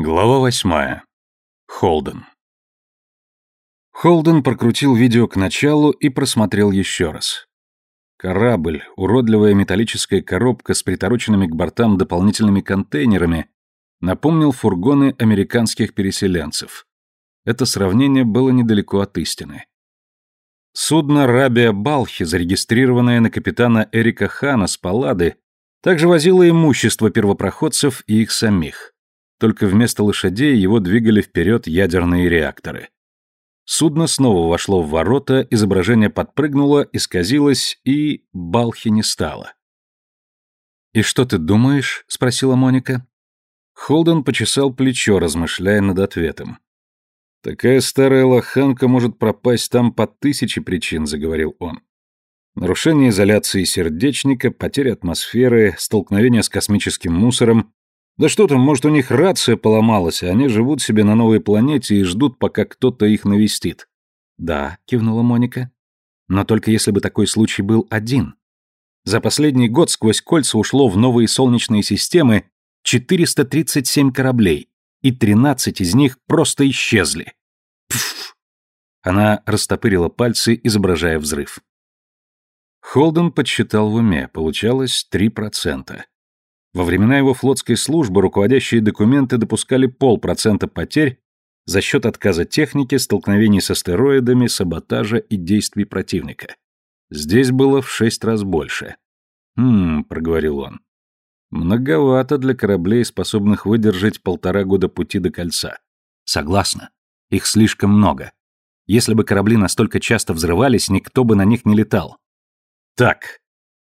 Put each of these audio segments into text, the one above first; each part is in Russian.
Глава восьмая. Холден. Холден прокрутил видео к началу и просмотрел еще раз. Корабль, уродливая металлическая коробка с притороченными к бортам дополнительными контейнерами, напомнил фургоны американских переселенцев. Это сравнение было недалеко от истины. Судно «Рабия Балхи», зарегистрированное на капитана Эрика Хана с Паллады, также возило имущество первопроходцев и их самих только вместо лошадей его двигали вперед ядерные реакторы. Судно снова вошло в ворота, изображение подпрыгнуло, исказилось, и Балхи не стало. «И что ты думаешь?» — спросила Моника. Холден почесал плечо, размышляя над ответом. «Такая старая лоханка может пропасть там по тысяче причин», — заговорил он. Нарушение изоляции сердечника, потеря атмосферы, столкновение с космическим мусором, да что там, может, у них рация поломалась, а они живут себе на новой планете и ждут, пока кто-то их навестит. Да, кивнула Моника. Но только если бы такой случай был один. За последний год сквозь кольца ушло в новые солнечные системы 437 кораблей, и 13 из них просто исчезли. Пф! Она растопырила пальцы, изображая взрыв. Холден подсчитал в уме, получалось 3%. Во времена его флотской службы руководящие документы допускали полпроцента потерь за счет отказа техники, столкновений с астероидами, саботажа и действий противника. Здесь было в шесть раз больше. «Хм», — проговорил он. «Многовато для кораблей, способных выдержать полтора года пути до кольца». «Согласна. Их слишком много. Если бы корабли настолько часто взрывались, никто бы на них не летал». «Так,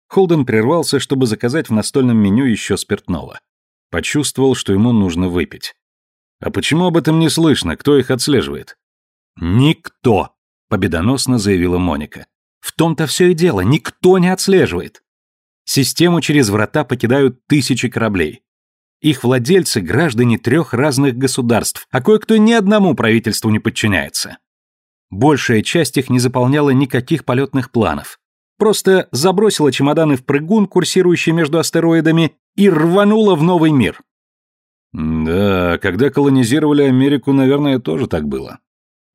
Холден прервался, чтобы заказать в настольном меню еще спиртного. Почувствовал, что ему нужно выпить. «А почему об этом не слышно? Кто их отслеживает?» «Никто!» — победоносно заявила Моника. «В том-то все и дело, никто не отслеживает. Систему через врата покидают тысячи кораблей. Их владельцы — граждане трех разных государств, а кое-кто ни одному правительству не подчиняется. Большая часть их не заполняла никаких полетных планов. Просто забросила чемоданы в прыгун, курсирующий между астероидами, и рванула в новый мир. Да, когда колонизировали Америку, наверное, тоже так было.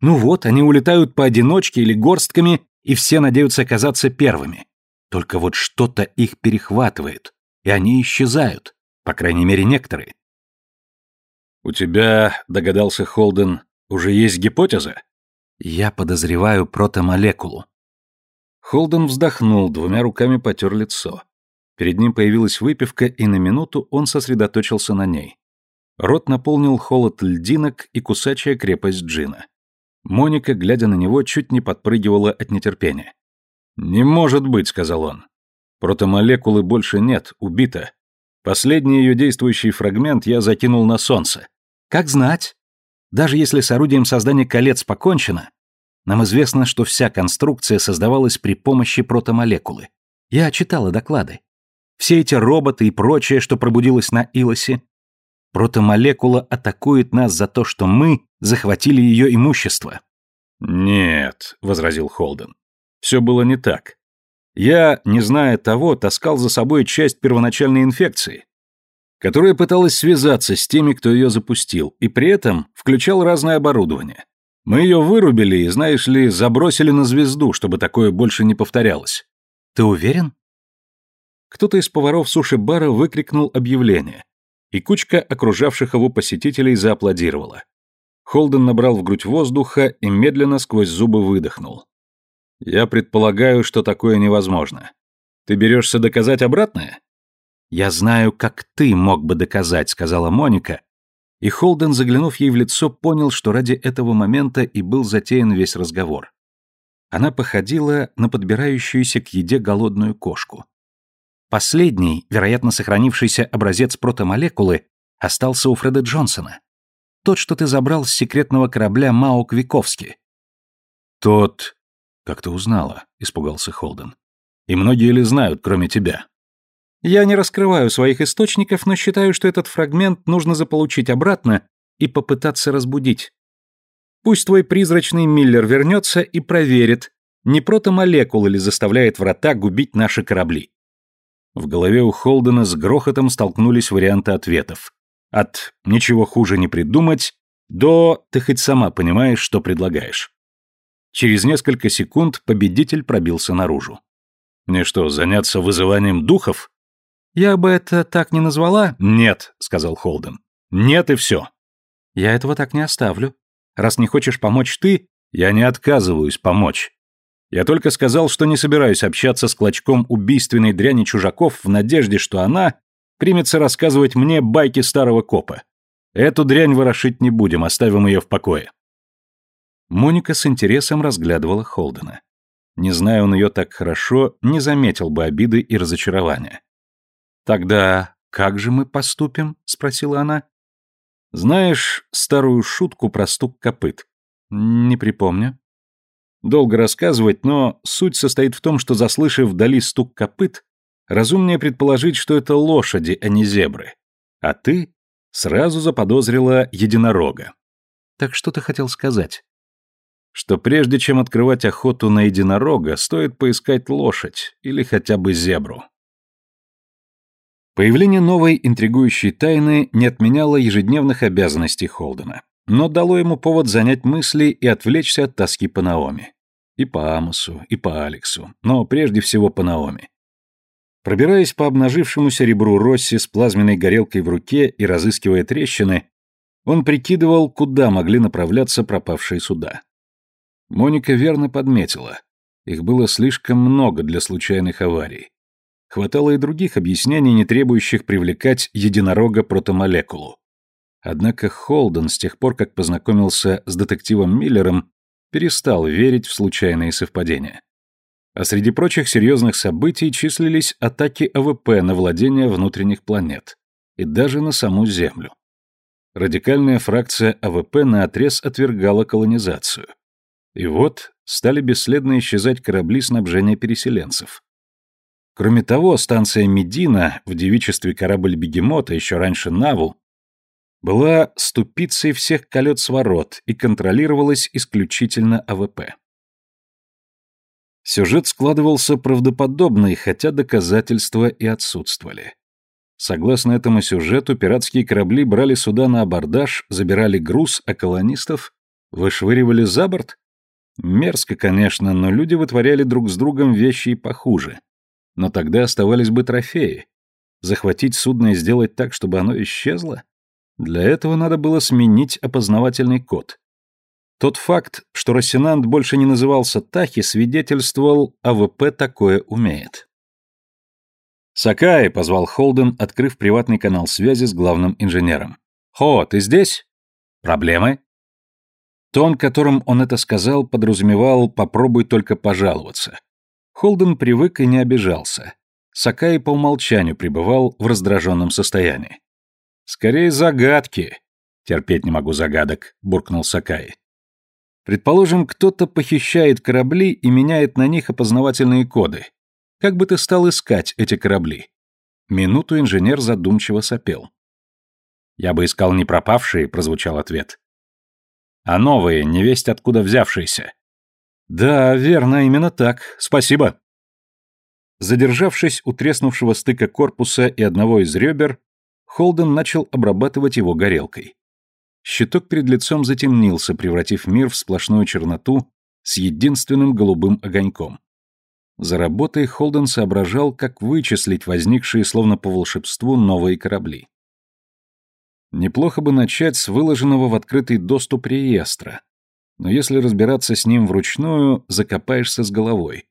Ну вот, они улетают поодиночке или горстками, и все надеются оказаться первыми. Только вот что-то их перехватывает, и они исчезают, по крайней мере, некоторые. «У тебя, — догадался Холден, — уже есть гипотеза?» «Я подозреваю протомолекулу. Холден вздохнул, двумя руками потер лицо. Перед ним появилась выпивка, и на минуту он сосредоточился на ней. Рот наполнил холод льдинок и кусачая крепость джина. Моника, глядя на него, чуть не подпрыгивала от нетерпения. «Не может быть», — сказал он. «Протомолекулы больше нет, убита. Последний ее действующий фрагмент я закинул на солнце. Как знать? Даже если с орудием создания колец покончено, нам известно, что вся конструкция создавалась при помощи протомолекулы. Я читала доклады. Все эти роботы и прочее, что пробудилось на Илосе. Протомолекула атакует нас за то, что мы захватили ее имущество. «Нет», — возразил Холден. «Все было не так. Я, не зная того, таскал за собой часть первоначальной инфекции, которая пыталась связаться с теми, кто ее запустил, и при этом включал разное оборудование. Мы ее вырубили и, знаешь ли, забросили на звезду, чтобы такое больше не повторялось. Ты уверен? Кто-то из поваров суши-бара выкрикнул объявление, и кучка окружавших его посетителей зааплодировала. Холден набрал в грудь воздуха и медленно сквозь зубы выдохнул. «Я предполагаю, что такое невозможно. Ты берешься доказать обратное?» «Я знаю, как ты мог бы доказать», — сказала Моника, и Холден, заглянув ей в лицо, понял, что ради этого момента и был затеян весь разговор. Она походила на подбирающуюся к еде голодную кошку. Последний, вероятно, сохранившийся образец протомолекулы, остался у Фреда Джонсона. Тот, что ты забрал с секретного корабля Мао Квиковски. Тот... Как ты узнала? Испугался Холден. И многие ли знают, кроме тебя? Я не раскрываю своих источников, но считаю, что этот фрагмент нужно заполучить обратно и попытаться разбудить. Пусть твой призрачный Миллер вернется и проверит, не протомолекулы ли заставляет врата губить наши корабли. В голове у Холдена с грохотом столкнулись варианты ответов. От «ничего хуже не придумать» до «ты хоть сама понимаешь, что предлагаешь». Через несколько секунд победитель пробился наружу. «Мне что, заняться вызыванием духов?» «Я бы это так не назвала?» «Нет», — сказал Холден. «Нет и все». «Я этого так не оставлю. Раз не хочешь помочь ты...» «Я не отказываюсь помочь. Я только сказал, что не собираюсь общаться с клочком убийственной дряни чужаков в надежде, что она примется рассказывать мне байки старого копа. Эту дрянь ворошить не будем, оставим ее в покое». Моника с интересом разглядывала Холдена. Не зная он ее так хорошо, не заметил бы обиды и разочарования. «Тогда как же мы поступим?» — спросила она. «Знаешь старую шутку про стук копыт?» «Не припомню». Долго рассказывать, но суть состоит в том, что, заслышав вдали стук копыт, разумнее предположить, что это лошади, а не зебры. А ты сразу заподозрила единорога. Так что ты хотел сказать? Что прежде чем открывать охоту на единорога, стоит поискать лошадь или хотя бы зебру. Появление новой интригующей тайны не отменяло ежедневных обязанностей Холдена, но дало ему повод занять мысли и отвлечься от тоски по Наоми. И по Амосу, и по Алексу, но прежде всего по Наоми. Пробираясь по обнажившемуся ребру Росси с плазменной горелкой в руке и разыскивая трещины, он прикидывал, куда могли направляться пропавшие суда. Моника верно подметила. Их было слишком много для случайных аварий. Хватало и других объяснений, не требующих привлекать единорога-протомолекулу. Однако Холден с тех пор, как познакомился с детективом Миллером, перестал верить в случайные совпадения. А среди прочих серьезных событий числились атаки АВП на владение внутренних планет и даже на саму Землю. Радикальная фракция АВП наотрез отвергала колонизацию. И вот стали бесследно исчезать корабли снабжения переселенцев. Кроме того, станция Медина, в девичестве корабль Бегемот, а еще раньше Наву, была ступицей всех колец-ворот и контролировалась исключительно АВП. Сюжет складывался правдоподобный, хотя доказательства и отсутствовали. Согласно этому сюжету, пиратские корабли брали суда на абордаж, забирали груз, а колонистов вышвыривали за борт? Мерзко, конечно, но люди вытворяли друг с другом вещи и похуже. Но тогда оставались бы трофеи. Захватить судно и сделать так, чтобы оно исчезло? Для этого надо было сменить опознавательный код. Тот факт, что Росинант больше не назывался Тахи, свидетельствовал, АВП такое умеет. «Сакай», — позвал Холден, открыв приватный канал связи с главным инженером. «Хо, ты здесь? Проблемы?» Тон, которым он это сказал, подразумевал «попробуй только пожаловаться». Холден привык и не обижался. Сакай по умолчанию пребывал в раздраженном состоянии. «Скорее загадки!» «Терпеть не могу загадок», — буркнул Сакай. «Предположим, кто-то похищает корабли и меняет на них опознавательные коды. Как бы ты стал искать эти корабли?» Минуту инженер задумчиво сопел. «Я бы искал не пропавшие», — прозвучал ответ. «А новые, невесть откуда взявшиеся. «Да, верно, именно так. Спасибо». Задержавшись у треснувшего стыка корпуса и одного из ребер, Холден начал обрабатывать его горелкой. Щиток перед лицом затемнился, превратив мир в сплошную черноту с единственным голубым огоньком. За работой Холден соображал, как вычислить возникшие словно по волшебству новые корабли. Неплохо бы начать с выложенного в открытый доступ реестра, но если разбираться с ним вручную, закопаешься с головой.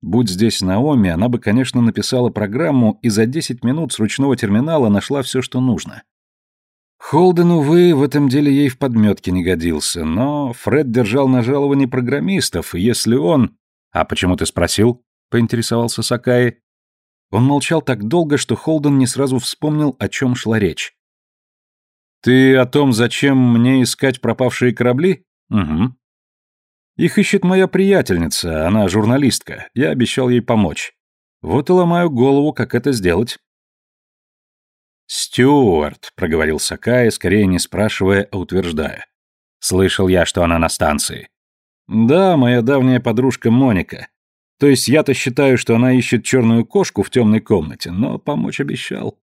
Будь здесь Наоми, она бы, конечно, написала программу и за 10 минут с ручного терминала нашла все, что нужно. Холден, увы, в этом деле ей в подметке не годился, но Фред держал на жаловании программистов, и если он... «А почему ты спросил?» — поинтересовался Сакаи. Он молчал так долго, что Холден не сразу вспомнил, о чем шла речь. «Ты о том, зачем мне искать пропавшие корабли?» Угу. Их ищет моя приятельница, она журналистка. Я обещал ей помочь. Вот и ломаю голову, как это сделать. «Стюарт», — проговорил Сакая, скорее не спрашивая, а утверждая. «Слышал я, что она на станции». «Да, моя давняя подружка Моника. То есть я-то считаю, что она ищет черную кошку в темной комнате, но помочь обещал».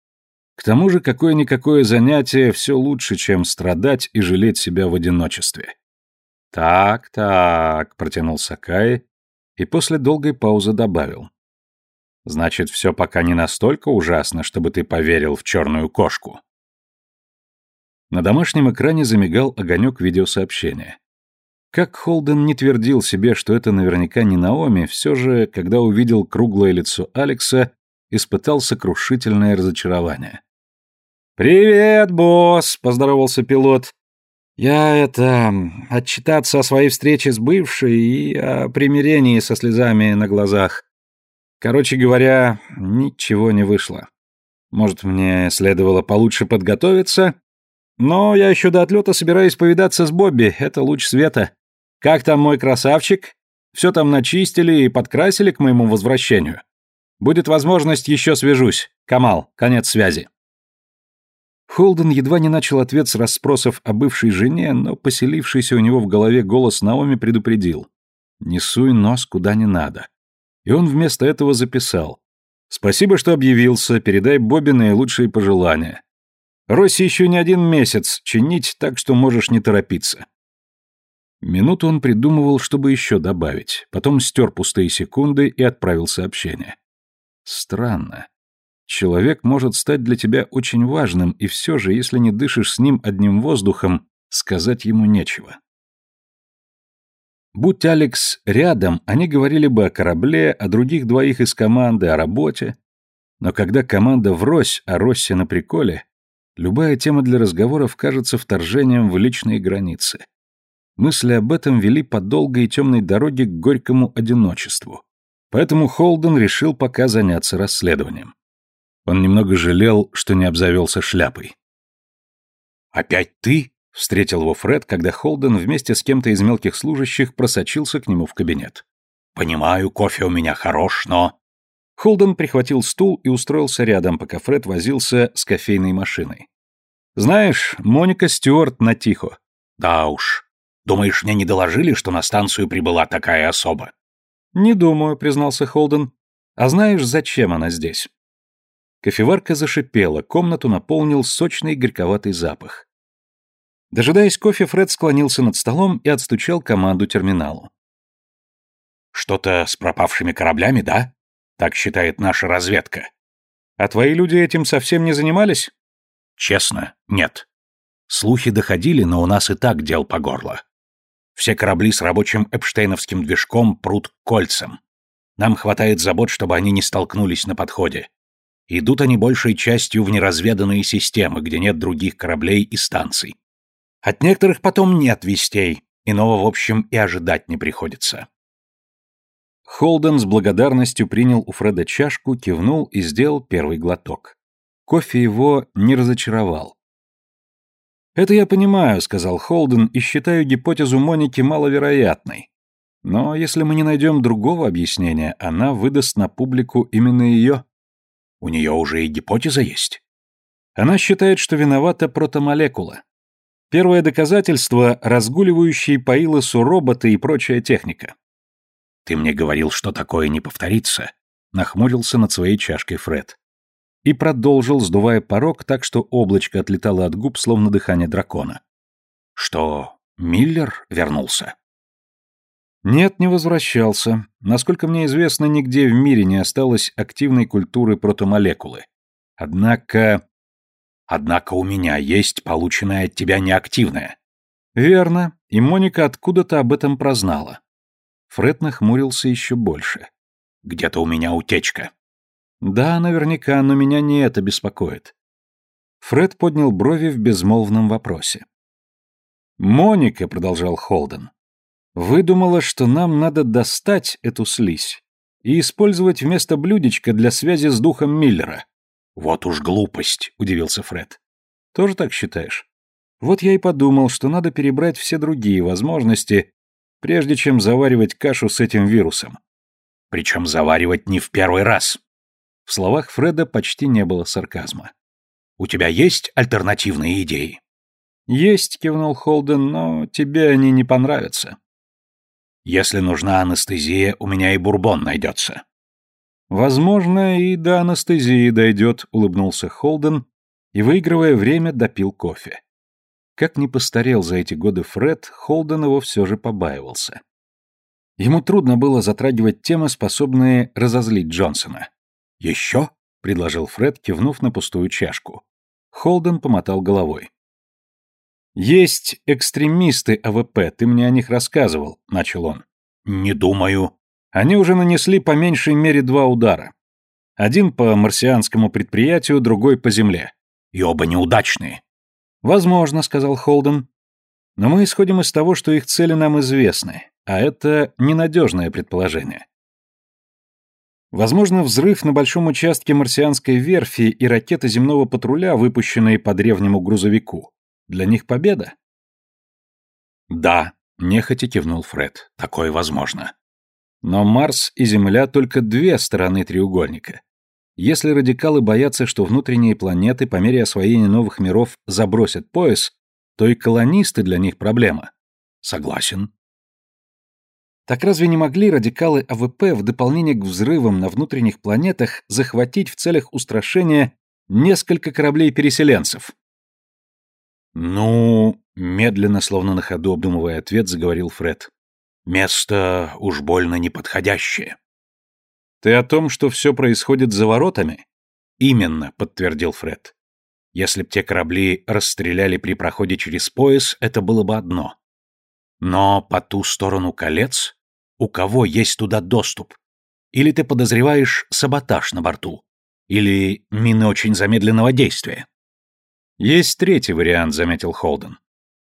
К тому же какое-никакое занятие все лучше, чем страдать и жалеть себя в одиночестве. «Так, так», — протянул Сакай и после долгой паузы добавил. «Значит, все пока не настолько ужасно, чтобы ты поверил в черную кошку». На домашнем экране замигал огонек видеосообщения. Как Холден не твердил себе, что это наверняка не Наоми, все же, когда увидел круглое лицо Алекса, испытал сокрушительное разочарование. «Привет, босс!» — поздоровался пилот. «Я, это, отчитаться о своей встрече с бывшей и о примирении со слезами на глазах. Короче говоря, ничего не вышло. Может, мне следовало получше подготовиться? Но я еще до отлета собираюсь повидаться с Бобби, это луч света. Как там мой красавчик? Все там начистили и подкрасили к моему возвращению. Будет возможность, еще свяжусь. Камал, конец связи». Холден едва не начал ответ с расспросов о бывшей жене, но поселившийся у него в голове голос Наоми предупредил. «Не суй нос куда не надо». И он вместо этого записал. «Спасибо, что объявился, передай Бобби наилучшие пожелания. Росси еще не один месяц чинить, так что можешь не торопиться». Минуту он придумывал, чтобы еще добавить, потом стер пустые секунды и отправил сообщение. Странно. Человек может стать для тебя очень важным, и все же, если не дышишь с ним одним воздухом, сказать ему нечего. Будь Алекс рядом, они говорили бы о корабле, о других двоих из команды, о работе. Но когда команда врозь, а Росси на приколе, любая тема для разговоров кажется вторжением в личные границы. Мысли об этом вели по долгой и темной дороге к горькому одиночеству. Поэтому Холден решил пока заняться расследованием. Он немного жалел, что не обзавелся шляпой. «Опять ты?» — встретил его Фред, когда Холден вместе с кем-то из мелких служащих просочился к нему в кабинет. «Понимаю, кофе у меня хорош, но...» Холден прихватил стул и устроился рядом, пока Фред возился с кофейной машиной. «Знаешь, Моника Стюарт на тихо». «Да уж. Думаешь, мне не доложили, что на станцию прибыла такая особа?» «Не думаю», — признался Холден. «А знаешь, зачем она здесь?» Кофеварка зашипела, комнату наполнил сочный горьковатый запах. Дожидаясь кофе, Фред склонился над столом и отстучал команду терминалу. «Что-то с пропавшими кораблями, да? Так считает наша разведка. А твои люди этим совсем не занимались?» «Честно, нет. Слухи доходили, но у нас и так дел по горло. Все корабли с рабочим эпштейновским движком прут кольцам. Нам хватает забот, чтобы они не столкнулись на подходе. Идут они большей частью в неразведанные системы, где нет других кораблей и станций. От некоторых потом нет вестей, иного, в общем, и ожидать не приходится. Холден с благодарностью принял у Фреда чашку, кивнул и сделал первый глоток. Кофе его не разочаровал. «Это я понимаю», — сказал Холден, — «и считаю гипотезу Моники маловероятной. Но если мы не найдем другого объяснения, она выдаст на публику именно ее». У нее уже и гипотеза есть. Она считает, что виновата протомолекула. Первое доказательство – разгуливающие по Илосу роботы и прочая техника. «Ты мне говорил, что такое не повторится», – нахмурился над своей чашкой Фред. И продолжил, сдувая порог так, что облачко отлетало от губ, словно дыхание дракона. «Что, Миллер вернулся?» Нет, не возвращался. Насколько мне известно, нигде в мире не осталось активной культуры протомолекулы. Однако... Однако у меня есть полученная от тебя неактивная. Верно, и Моника откуда-то об этом прознала. Фред нахмурился еще больше. Где-то у меня утечка. Да, наверняка, но меня не это беспокоит. Фред поднял брови в безмолвном вопросе. «Моника», — продолжал Холден, Выдумала, что нам надо достать эту слизь и использовать вместо блюдечка для связи с духом Миллера. Вот уж глупость, удивился Фред. Тоже так считаешь? Вот я и подумал, что надо перебрать все другие возможности, прежде чем заваривать кашу с этим вирусом. Причем заваривать не в первый раз. В словах Фреда почти не было сарказма. У тебя есть альтернативные идеи? Есть, кивнул Холден, но тебе они не понравятся. Если нужна анестезия, у меня и бурбон найдется». «Возможно, и до анестезии дойдет», — улыбнулся Холден и, выигрывая время, допил кофе. Как ни постарел за эти годы Фред, Холден его все же побаивался. Ему трудно было затрагивать темы, способные разозлить Джонсона. «Еще?» — предложил Фред, кивнув на пустую чашку. Холден помотал головой. «Есть экстремисты АВП, ты мне о них рассказывал», — начал он. «Не думаю». Они уже нанесли по меньшей мере два удара. Один по марсианскому предприятию, другой по земле. И оба неудачные. «Возможно», — сказал Холден. «Но мы исходим из того, что их цели нам известны, а это ненадежное предположение. Возможно, взрыв на большом участке марсианской верфи и ракеты земного патруля, выпущенные по древнему грузовику. Для них победа? Да, нехотя кивнул Фред. Такое возможно. Но Марс и Земля только две стороны треугольника. Если радикалы боятся, что внутренние планеты по мере освоения новых миров забросят пояс, то и колонисты для них проблема. Согласен. Так разве не могли радикалы АВП в дополнение к взрывам на внутренних планетах захватить в целях устрашения несколько кораблей-переселенцев? Ну, медленно, словно на ходу обдумывая ответ, заговорил Фред. Место уж больно неподходящее. Ты о том, что все происходит за воротами? Именно, подтвердил Фред. Если б те корабли расстреляли при проходе через пояс, это было бы одно. Но по ту сторону колец у кого есть туда доступ? Или ты подозреваешь саботаж на борту? Или мины очень замедленного действия? Есть третий вариант, заметил Холден.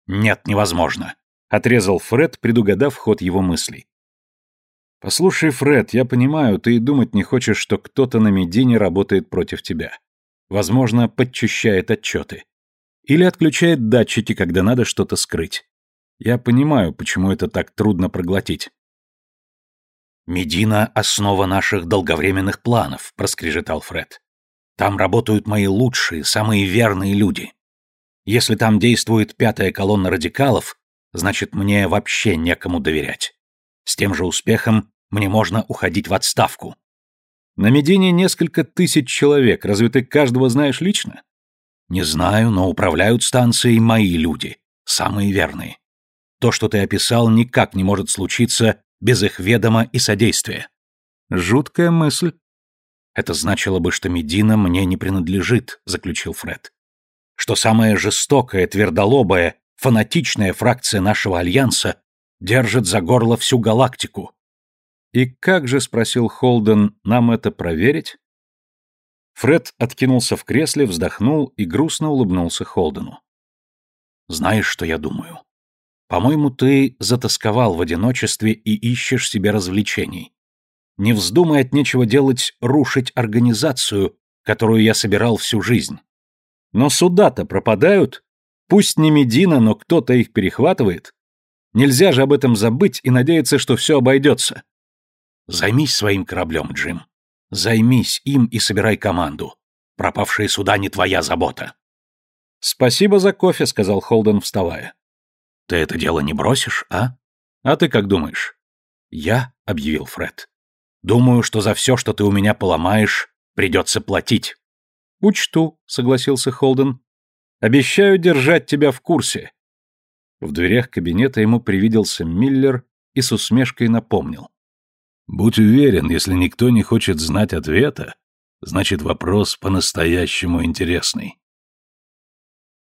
Нет, невозможно. Отрезал Фред, предугадав ход его мыслей. Послушай, Фред, я понимаю, ты и думать не хочешь, что кто-то на Медине работает против тебя. Возможно, подчищает отчеты. Или отключает датчики, когда надо что-то скрыть. Я понимаю, почему это так трудно проглотить. «Медина — основа наших долговременных планов», — проскрежетал Фред. «Там работают мои лучшие, самые верные люди. Если там действует пятая колонна радикалов, значит, мне вообще некому доверять. С тем же успехом мне можно уходить в отставку». «На Медине несколько тысяч человек, разве ты каждого знаешь лично?» «Не знаю, но управляют станцией мои люди, самые верные. То, что ты описал, никак не может случиться без их ведома и содействия. Жуткая мысль. Это значило бы, что Медина мне не принадлежит, заключил Фред. Что самая жестокая, твердолобая, фанатичная фракция нашего альянса держит за горло всю галактику. И как же, спросил Холден, нам это проверить? Фред откинулся в кресле, вздохнул и грустно улыбнулся Холдену. Знаешь, что я думаю? По-моему, ты затасковал в одиночестве и ищешь себе развлечений. Не вздумай от нечего делать рушить организацию, которую я собирал всю жизнь. Но суда-то пропадают. Пусть не Медина, но кто-то их перехватывает. Нельзя же об этом забыть и надеяться, что все обойдется. Займись своим кораблем, Джим. Займись им и собирай команду. Пропавшие суда не твоя забота. Спасибо за кофе, сказал Холден, вставая. Ты это дело не бросишь, а? А ты как думаешь? Я, объявил Фред. Думаю, что за все, что ты у меня поломаешь, придется платить. Учту, согласился Холден. Обещаю держать тебя в курсе. В дверях кабинета ему привиделся Миллер и с усмешкой напомнил. Будь уверен, если никто не хочет знать ответа, значит вопрос по-настоящему интересный.